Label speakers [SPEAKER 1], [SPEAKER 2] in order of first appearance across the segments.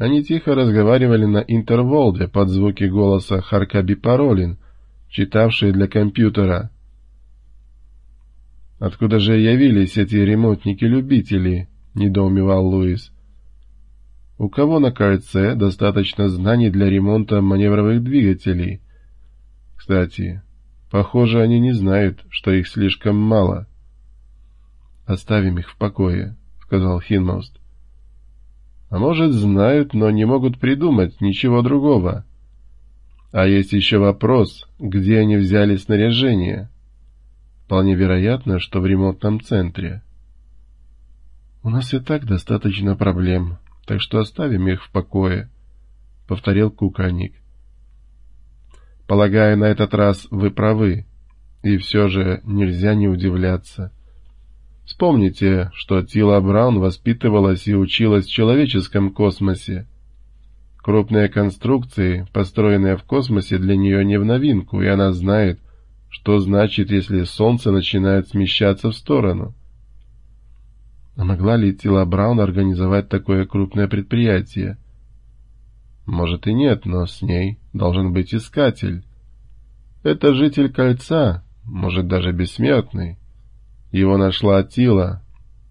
[SPEAKER 1] Они тихо разговаривали на интерволде под звуки голоса Харкаби Паролин, читавшие для компьютера. «Откуда же явились эти ремонтники-любители?» — недоумевал Луис. «У кого на кольце достаточно знаний для ремонта маневровых двигателей?» «Кстати, похоже, они не знают, что их слишком мало». «Оставим их в покое», — сказал Хинмост. А может, знают, но не могут придумать ничего другого. А есть еще вопрос, где они взяли снаряжение. Вполне вероятно, что в ремонтном центре. «У нас и так достаточно проблем, так что оставим их в покое», — повторил Куканик. «Полагаю, на этот раз вы правы, и все же нельзя не удивляться». Вспомните, что Тила Браун воспитывалась и училась в человеческом космосе. Крупные конструкции, построенные в космосе, для нее не в новинку, и она знает, что значит, если Солнце начинает смещаться в сторону. А могла ли Тила Браун организовать такое крупное предприятие? Может и нет, но с ней должен быть искатель. Это житель кольца, может даже бессмертный. Его нашла Тила.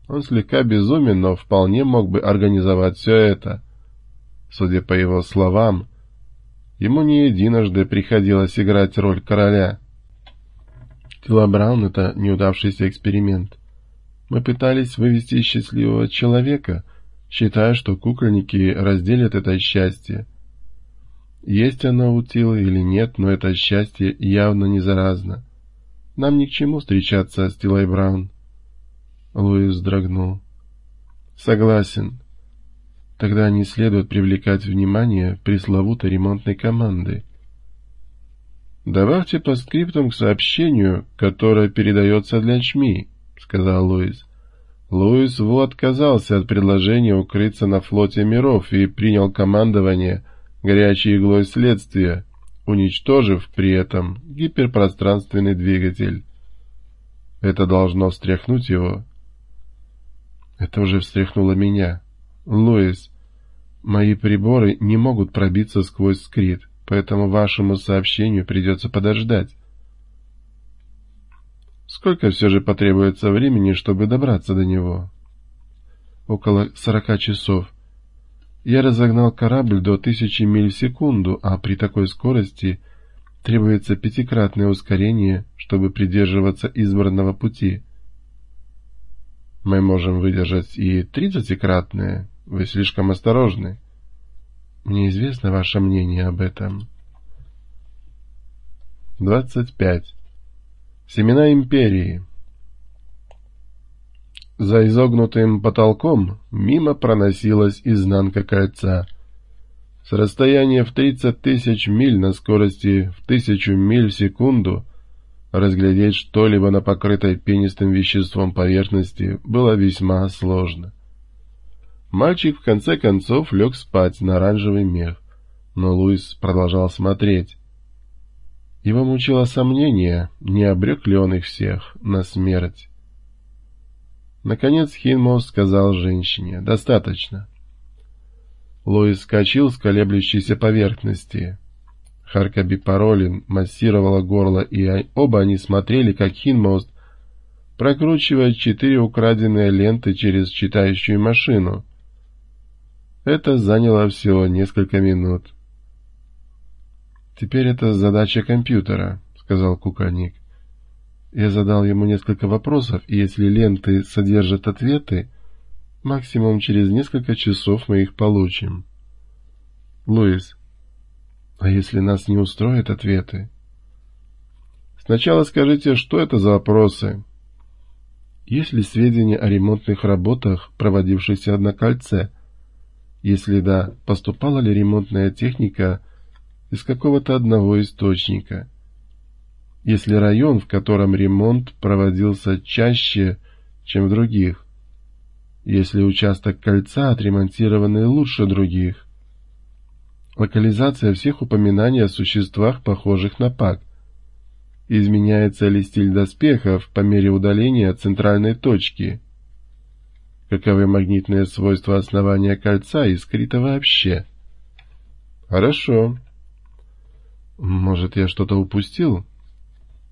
[SPEAKER 1] Он слегка безумен, но вполне мог бы организовать все это. Судя по его словам, ему не единожды приходилось играть роль короля. Тила Браун — это неудавшийся эксперимент. Мы пытались вывести счастливого человека, считая, что кукольники разделят это счастье. Есть оно у Тилы или нет, но это счастье явно не заразно. Нам ни к чему встречаться с Тилой Браун. Луис вздрогнул. Согласен. Тогда не следует привлекать внимание пресловутой ремонтной команды. «Добавьте по скриптам к сообщению, которое передается для ЧМИ», — сказал Луис. Луис Ву отказался от предложения укрыться на флоте миров и принял командование горячей иглой следствия, уничтожив при этом гиперпространственный двигатель. Это должно встряхнуть его. Это уже встряхнуло меня. Луис, мои приборы не могут пробиться сквозь скрит, поэтому вашему сообщению придется подождать. Сколько все же потребуется времени, чтобы добраться до него? Около сорока часов. Я разогнал корабль до тысячи миль в секунду, а при такой скорости требуется пятикратное ускорение, чтобы придерживаться избранного пути. Мы можем выдержать и тридцатикратное. Вы слишком осторожны. Мне известно ваше мнение об этом. 25. Семена империи. За изогнутым потолком мимо проносилась изнанка кольца. С расстояния в 30 тысяч миль на скорости в тысячу миль в секунду разглядеть что-либо на покрытой пенистым веществом поверхности было весьма сложно. Мальчик в конце концов лег спать на оранжевый мех, но Луис продолжал смотреть. Его мучило сомнение, не обрек ли он их всех на смерть. Наконец Хинмоус сказал женщине «Достаточно». Лоис скачил с колеблющейся поверхности. Харкаби Паролин массировала горло, и оба они смотрели, как Хинмост прокручивает четыре украденные ленты через читающую машину. Это заняло всего несколько минут. «Теперь это задача компьютера», — сказал Куканик. Я задал ему несколько вопросов, и если ленты содержат ответы, максимум через несколько часов мы их получим. Луис, а если нас не устроят ответы? Сначала скажите, что это за вопросы? Есть ли сведения о ремонтных работах, проводившихся на кольце? Если да, поступала ли ремонтная техника из какого-то одного источника? Если район, в котором ремонт проводился чаще, чем в других, если участок кольца отремонтированный лучше других. Локализация всех упоминаний о существах, похожих на ПАК. Изменяется ли стиль доспехов по мере удаления от центральной точки? каковы магнитные свойства основания кольца и скрита вообще. Хорошо. Может, я что-то упустил?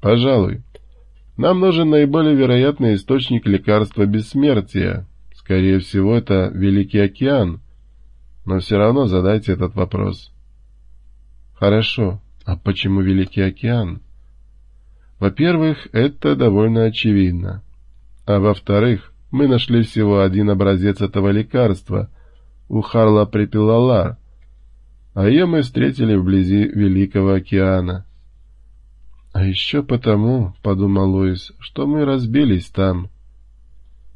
[SPEAKER 1] Пожалуй. Нам нужен наиболее вероятный источник лекарства бессмертия. Скорее всего, это Великий океан. Но все равно задайте этот вопрос. Хорошо. А почему Великий океан? Во-первых, это довольно очевидно. А во-вторых, мы нашли всего один образец этого лекарства у Харла Припилалар, а ее мы встретили вблизи Великого океана. А еще потому, — подумал Луис, — что мы разбились там.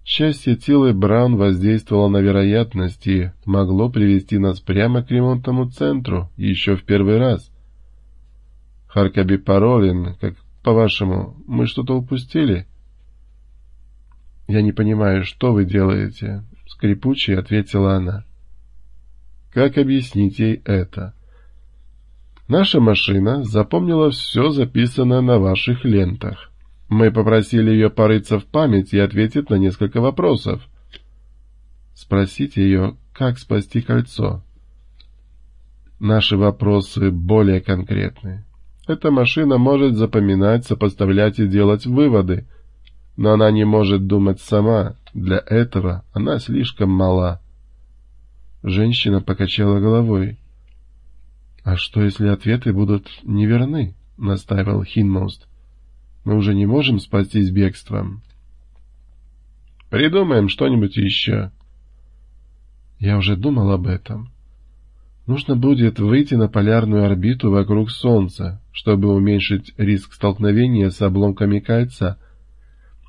[SPEAKER 1] Счастье Тилы Браун воздействовало на вероятность и могло привести нас прямо к ремонтному центру еще в первый раз. Харкаби Паролин, как по-вашему, мы что-то упустили? Я не понимаю, что вы делаете, — скрипуче ответила она. Как объяснить ей это? Наша машина запомнила все записанное на ваших лентах. Мы попросили ее порыться в память и ответить на несколько вопросов. Спросите ее, как спасти кольцо. Наши вопросы более конкретны. Эта машина может запоминать, сопоставлять и делать выводы, но она не может думать сама. Для этого она слишком мала. Женщина покачала головой. «А что, если ответы будут неверны?» — настаивал Хинмост. «Мы уже не можем спастись бегством». «Придумаем что-нибудь еще». «Я уже думал об этом. Нужно будет выйти на полярную орбиту вокруг Солнца, чтобы уменьшить риск столкновения с обломками кольца.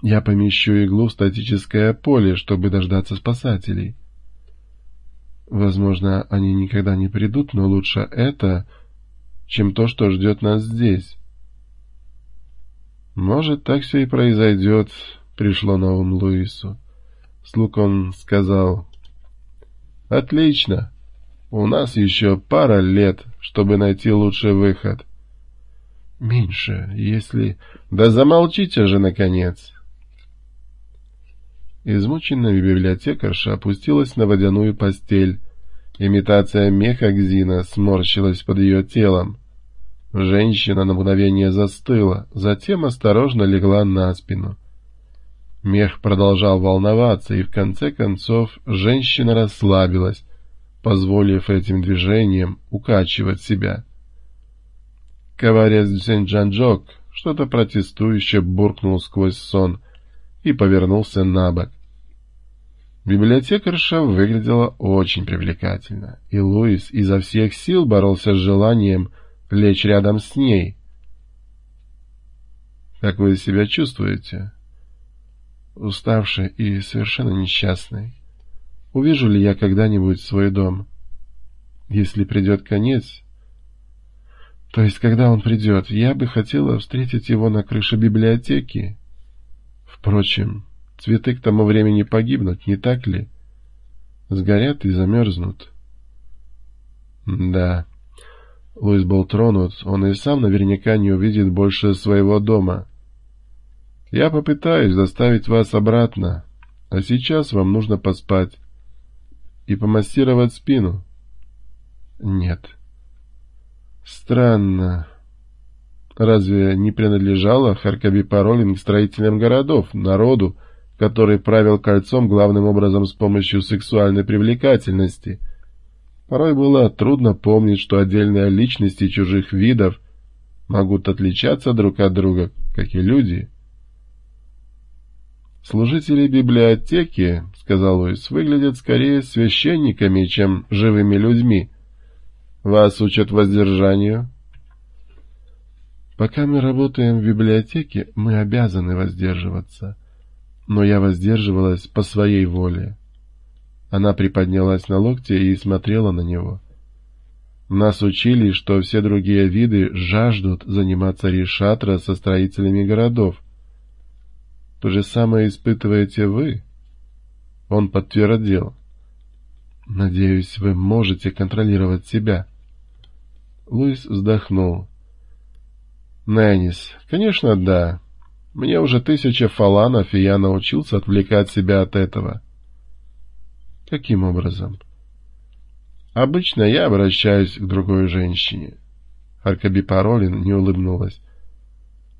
[SPEAKER 1] Я помещу иглу в статическое поле, чтобы дождаться спасателей». Возможно, они никогда не придут, но лучше это, чем то, что ждет нас здесь. Может, так все и произойдет, пришло ум Луису. Слуг он сказал, «Отлично, у нас еще пара лет, чтобы найти лучший выход». «Меньше, если...» «Да замолчите же, наконец!» Измученная библиотекарша опустилась на водяную постель. Имитация меха Гзина сморщилась под ее телом. Женщина на мгновение застыла, затем осторожно легла на спину. Мех продолжал волноваться, и в конце концов женщина расслабилась, позволив этим движениям укачивать себя. Коварец Дзенджанджок что-то протестующе буркнул сквозь сон — и повернулся на бок. Библиотекарша выглядела очень привлекательно, и Луис изо всех сил боролся с желанием лечь рядом с ней. «Как вы себя чувствуете?» «Уставший и совершенно несчастный. Увижу ли я когда-нибудь свой дом? Если придет конец...» «То есть, когда он придет, я бы хотела встретить его на крыше библиотеки Впрочем, цветы к тому времени погибнут, не так ли? Сгорят и замерзнут. Да. Луис был тронут, он и сам наверняка не увидит больше своего дома. Я попытаюсь заставить вас обратно, а сейчас вам нужно поспать и помассировать спину. Нет. Странно. Разве не принадлежала Харкаби Паролин к строителям городов, народу, который правил кольцом главным образом с помощью сексуальной привлекательности? Порой было трудно помнить, что отдельные личности чужих видов могут отличаться друг от друга, как и люди. «Служители библиотеки, — сказал Луис, — выглядят скорее священниками, чем живыми людьми. Вас учат воздержанию, Пока мы работаем в библиотеке, мы обязаны воздерживаться. Но я воздерживалась по своей воле. Она приподнялась на локте и смотрела на него. Нас учили, что все другие виды жаждут заниматься решатра со строителями городов. То же самое испытываете вы? Он подтвердил. Надеюсь, вы можете контролировать себя. Луис вздохнул. Неннис. Конечно, да. Мне уже тысяча фаланов, и я научился отвлекать себя от этого. Каким образом? Обычно я обращаюсь к другой женщине. Аркаби Паролин не улыбнулась.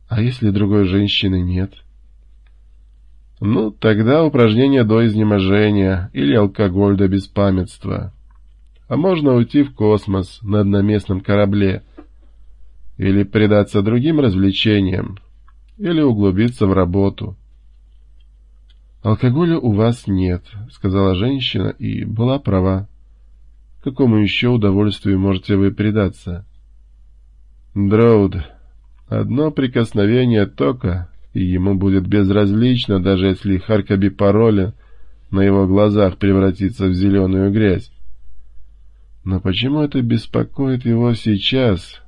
[SPEAKER 1] А если другой женщины нет? Ну, тогда упражнение до изнеможения или алкоголь до беспамятства. А можно уйти в космос на одноместном корабле. Или предаться другим развлечениям. Или углубиться в работу. «Алкоголя у вас нет», — сказала женщина, и была права. «Какому еще удовольствию можете вы предаться?» «Дроуд, одно прикосновение тока, и ему будет безразлично, даже если Харкаби пароля на его глазах превратится в зеленую грязь. Но почему это беспокоит его сейчас,